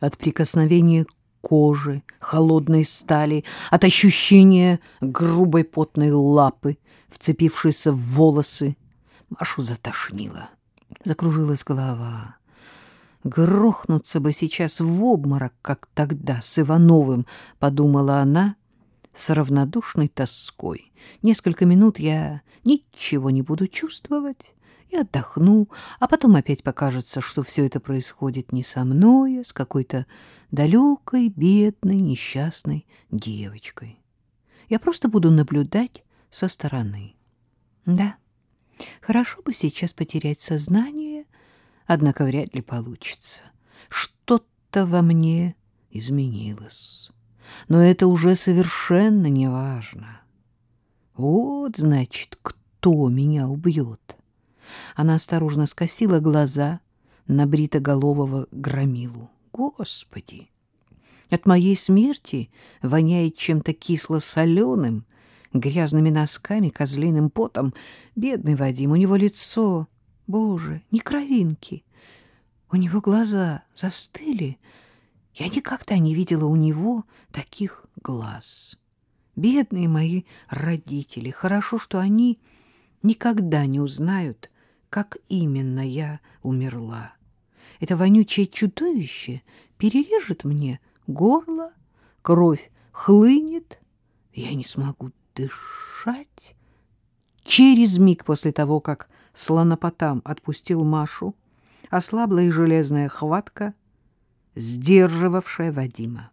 от прикосновения кожи, холодной стали, от ощущения грубой потной лапы, вцепившейся в волосы. Машу затошнило. Закружилась голова. Грохнуться бы сейчас в обморок, как тогда с Ивановым, подумала она с равнодушной тоской. Несколько минут я ничего не буду чувствовать и отдохну, а потом опять покажется, что все это происходит не со мной, а с какой-то далекой, бедной, несчастной девочкой. Я просто буду наблюдать со стороны. Да, хорошо бы сейчас потерять сознание, однако вряд ли получится. Что-то во мне изменилось, но это уже совершенно не важно. Вот, значит, кто меня убьет. Она осторожно скосила глаза на бритоголового громилу. Господи! От моей смерти воняет чем-то кисло-соленым, грязными носками, козлиным потом. Бедный Вадим, у него лицо, боже, не кровинки. У него глаза застыли. Я никогда не видела у него таких глаз. Бедные мои родители, хорошо, что они никогда не узнают, как именно я умерла. Это вонючее чудовище перережет мне горло, кровь хлынет, я не смогу дышать. Через миг после того, как слонопотам отпустил Машу, ослабла и железная хватка, сдерживавшая Вадима.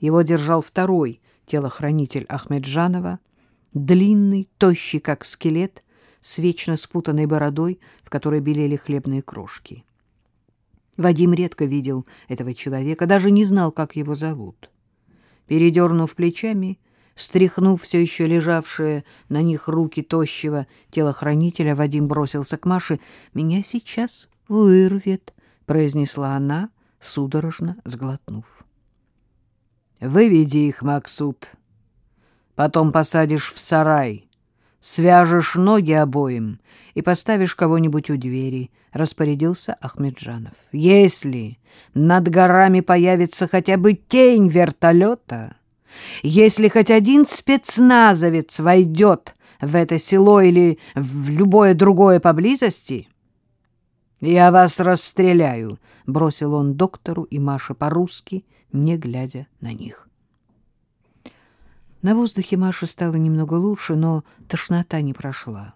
Его держал второй телохранитель Ахмеджанова, длинный, тощий, как скелет, с вечно спутанной бородой, в которой белели хлебные крошки. Вадим редко видел этого человека, даже не знал, как его зовут. Передернув плечами, стряхнув все еще лежавшие на них руки тощего телохранителя, Вадим бросился к Маше. «Меня сейчас вырвет», — произнесла она, судорожно сглотнув. «Выведи их, Максут, потом посадишь в сарай», свяжешь ноги обоим и поставишь кого-нибудь у двери, — распорядился Ахмеджанов. Если над горами появится хотя бы тень вертолета, если хоть один спецназовец войдет в это село или в любое другое поблизости, я вас расстреляю, — бросил он доктору и Маше по-русски, не глядя на них. На воздухе Маше стало немного лучше, но тошнота не прошла.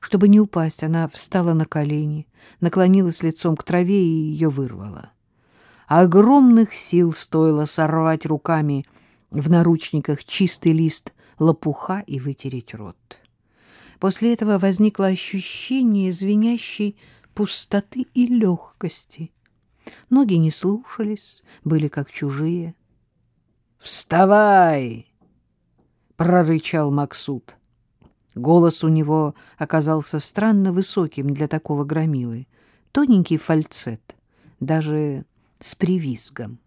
Чтобы не упасть, она встала на колени, наклонилась лицом к траве и ее вырвала. Огромных сил стоило сорвать руками в наручниках чистый лист лопуха и вытереть рот. После этого возникло ощущение звенящей пустоты и легкости. Ноги не слушались, были как чужие. «Вставай!» — прорычал Максут. Голос у него оказался странно высоким для такого громилы. Тоненький фальцет, даже с привизгом.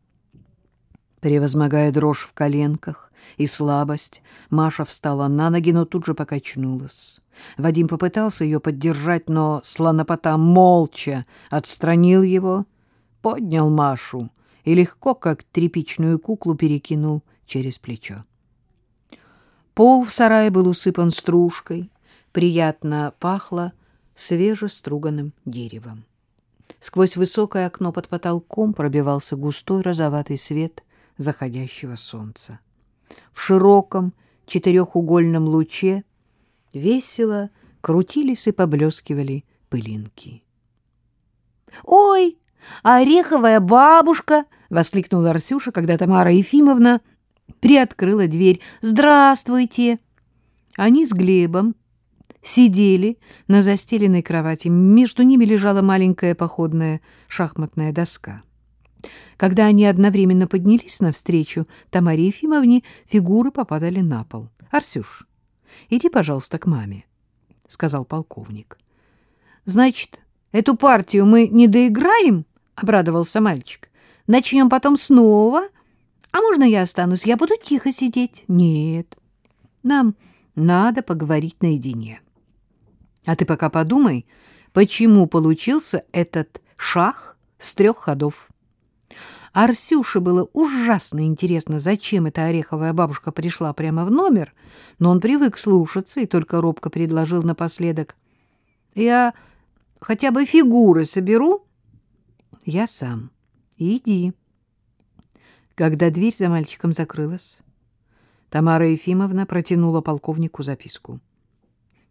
Превозмогая дрожь в коленках и слабость, Маша встала на ноги, но тут же покачнулась. Вадим попытался ее поддержать, но слонопота молча отстранил его, поднял Машу и легко, как тряпичную куклу, перекинул через плечо. Пол в сарае был усыпан стружкой, приятно пахло свежеструганным деревом. Сквозь высокое окно под потолком пробивался густой розоватый свет заходящего солнца. В широком четырехугольном луче весело крутились и поблескивали пылинки. «Ой, ореховая бабушка!» — воскликнула Арсюша, когда Тамара Ефимовна приоткрыла дверь. «Здравствуйте!» Они с Глебом сидели на застеленной кровати. Между ними лежала маленькая походная шахматная доска. Когда они одновременно поднялись навстречу Тамаре Ефимовне, фигуры попадали на пол. «Арсюш, иди, пожалуйста, к маме», — сказал полковник. «Значит, эту партию мы не доиграем?» — обрадовался мальчик. «Начнем потом снова?» А можно я останусь? Я буду тихо сидеть. Нет. Нам надо поговорить наедине. А ты пока подумай, почему получился этот шах с трех ходов. Арсюше было ужасно интересно, зачем эта ореховая бабушка пришла прямо в номер, но он привык слушаться и только робко предложил напоследок. «Я хотя бы фигуры соберу?» «Я сам. Иди». Когда дверь за мальчиком закрылась, Тамара Ефимовна протянула полковнику записку.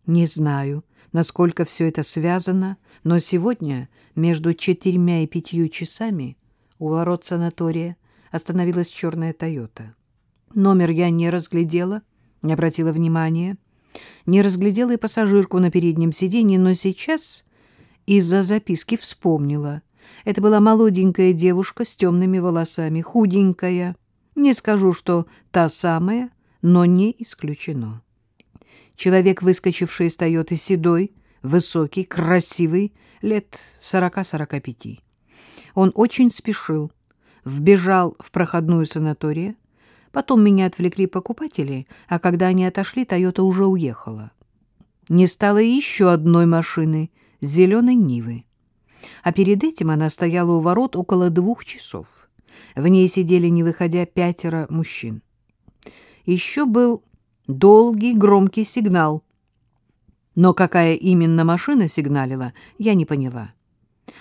«Не знаю, насколько все это связано, но сегодня между четырьмя и пятью часами у ворот санатория остановилась черная «Тойота». Номер я не разглядела, не обратила внимания. Не разглядела и пассажирку на переднем сиденье, но сейчас из-за записки вспомнила. Это была молоденькая девушка с темными волосами, худенькая. Не скажу, что та самая, но не исключено. Человек, выскочивший из «Тойоты», седой, высокий, красивый, лет сорока-сорока пяти. Он очень спешил, вбежал в проходную санаторию. Потом меня отвлекли покупатели, а когда они отошли, «Тойота» уже уехала. Не стало еще одной машины — зеленой Нивы. А перед этим она стояла у ворот около двух часов. В ней сидели, не выходя, пятеро мужчин. Еще был долгий громкий сигнал. Но какая именно машина сигналила, я не поняла.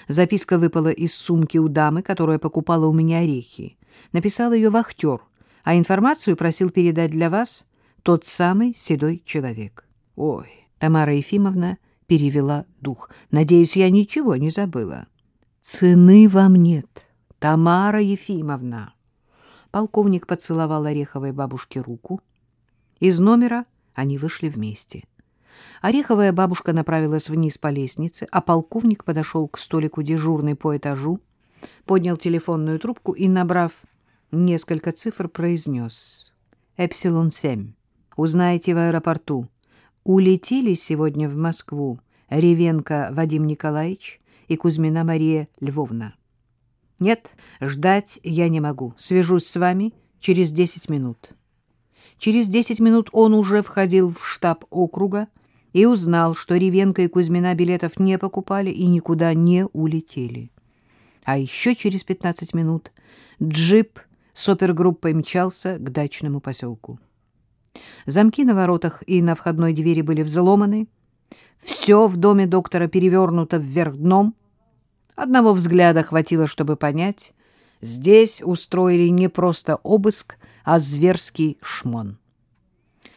Записка выпала из сумки у дамы, которая покупала у меня орехи. Написал ее вахтер, а информацию просил передать для вас тот самый седой человек. Ой, Тамара Ефимовна перевела дух. Надеюсь, я ничего не забыла. Цены вам нет, Тамара Ефимовна. Полковник поцеловал Ореховой бабушке руку. Из номера они вышли вместе. — Ореховая бабушка направилась вниз по лестнице, а полковник подошел к столику дежурной по этажу, поднял телефонную трубку и, набрав несколько цифр, произнес «Эпсилон-7. Узнаете в аэропорту. Улетели сегодня в Москву Ревенко Вадим Николаевич и Кузьмина Мария Львовна. Нет, ждать я не могу. Свяжусь с вами через десять минут». Через десять минут он уже входил в штаб округа, и узнал, что Ревенко и Кузьмина билетов не покупали и никуда не улетели. А еще через 15 минут джип с опергруппой мчался к дачному поселку. Замки на воротах и на входной двери были взломаны. Все в доме доктора перевернуто вверх дном. Одного взгляда хватило, чтобы понять, здесь устроили не просто обыск, а зверский шмон.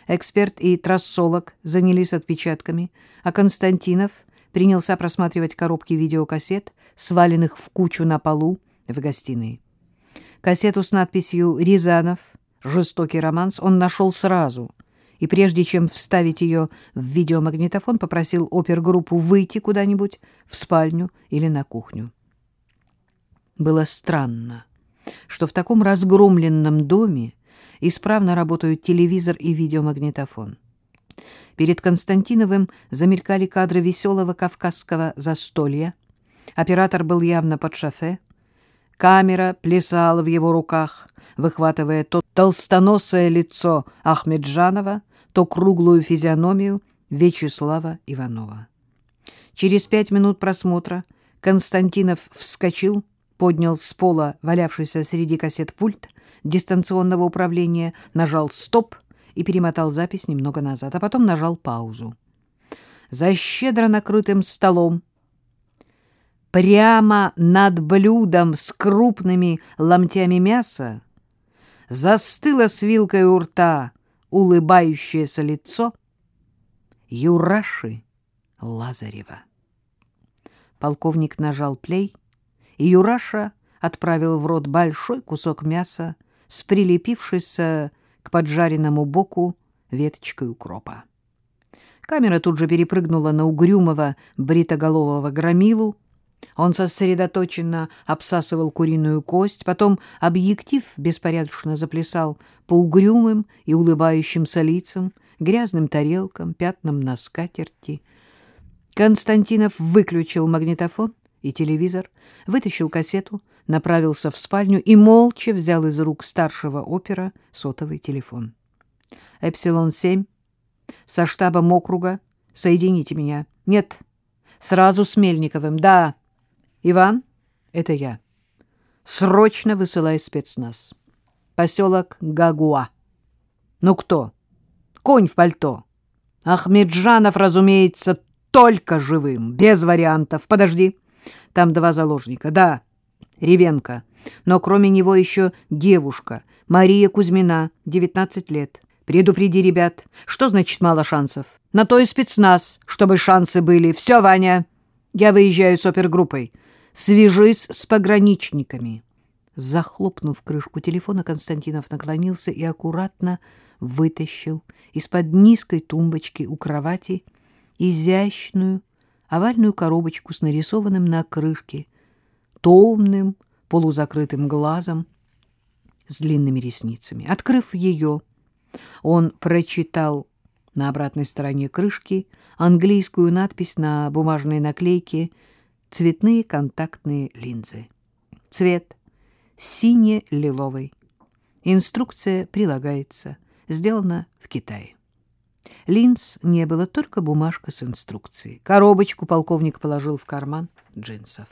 Эксперт и трассолог занялись отпечатками, а Константинов принялся просматривать коробки видеокассет, сваленных в кучу на полу в гостиной. Кассету с надписью «Рязанов. Жестокий романс» он нашел сразу, и прежде чем вставить ее в видеомагнитофон, попросил опергруппу выйти куда-нибудь в спальню или на кухню. Было странно, что в таком разгромленном доме исправно работают телевизор и видеомагнитофон. Перед Константиновым замелькали кадры веселого кавказского застолья. Оператор был явно под шофе. Камера плясала в его руках, выхватывая то толстоносое лицо Ахмеджанова, то круглую физиономию Вячеслава Иванова. Через пять минут просмотра Константинов вскочил, поднял с пола валявшийся среди кассет пульт дистанционного управления, нажал «стоп» и перемотал запись немного назад, а потом нажал паузу. За щедро накрытым столом, прямо над блюдом с крупными ломтями мяса, застыло с вилкой у рта улыбающееся лицо Юраши Лазарева. Полковник нажал плей — и Юраша отправил в рот большой кусок мяса с прилепившейся к поджаренному боку веточкой укропа. Камера тут же перепрыгнула на угрюмого бритоголового громилу. Он сосредоточенно обсасывал куриную кость, потом объектив беспорядочно заплясал по угрюмым и улыбающимся лицам, грязным тарелкам, пятнам на скатерти. Константинов выключил магнитофон и телевизор, вытащил кассету, направился в спальню и молча взял из рук старшего опера сотовый телефон. «Эпсилон-7, со штабом округа, соедините меня». «Нет, сразу с Мельниковым, да». «Иван, это я». Срочно высылай спецназ. Поселок Гагуа. Ну кто? Конь в пальто. Ахмеджанов, разумеется, только живым, без вариантов. Подожди, там два заложника. Да, Ревенко. Но кроме него еще девушка, Мария Кузьмина, 19 лет. Предупреди ребят. Что значит мало шансов? На то и спецназ, чтобы шансы были. Все, Ваня, я выезжаю с опергруппой. Свяжись с пограничниками. Захлопнув крышку телефона, Константинов наклонился и аккуратно вытащил из-под низкой тумбочки у кровати изящную овальную коробочку с нарисованным на крышке томным полузакрытым глазом с длинными ресницами. Открыв ее, он прочитал на обратной стороне крышки английскую надпись на бумажной наклейке «Цветные контактные линзы». Цвет сине-лиловый. Инструкция прилагается. Сделано в Китае. Линз не было, только бумажка с инструкцией. Коробочку полковник положил в карман джинсов.